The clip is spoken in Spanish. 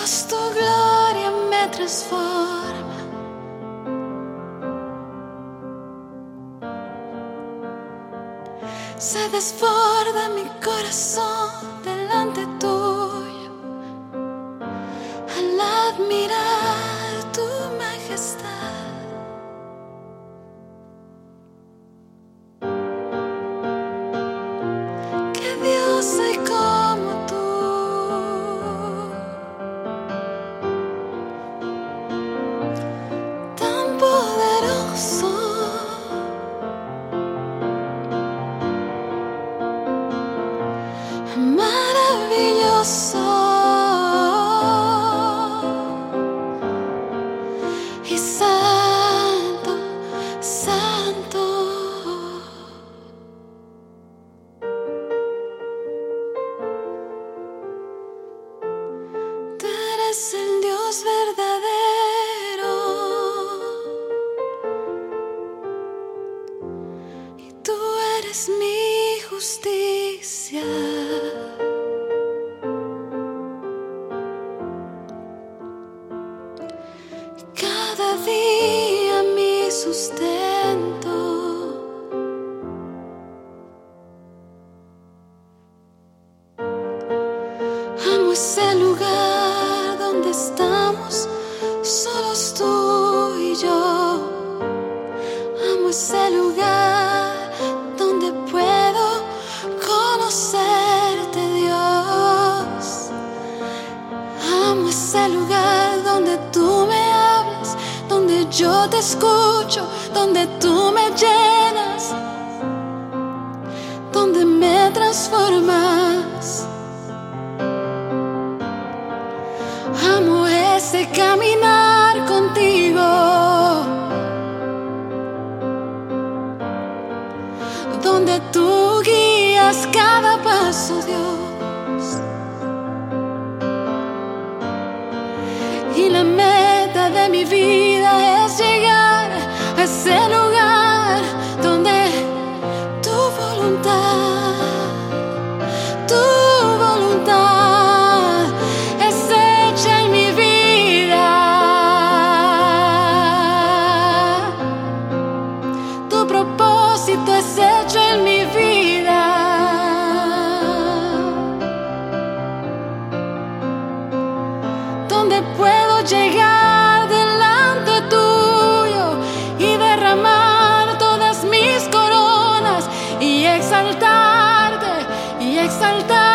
Tu gloria me transforma. Se desborda mi corazón so Cada día mi sustento. Amo ese lugar donde estamos solos tú y yo. Amo ese lugar donde puedo conocerte, Dios. Amo ese lugar donde tú yo te escucho, donde tú me llenas, donde me transformas. Amo ese caminar contigo. Donde tú guías cada paso, Dios. Y la exaltarte y exaltarte.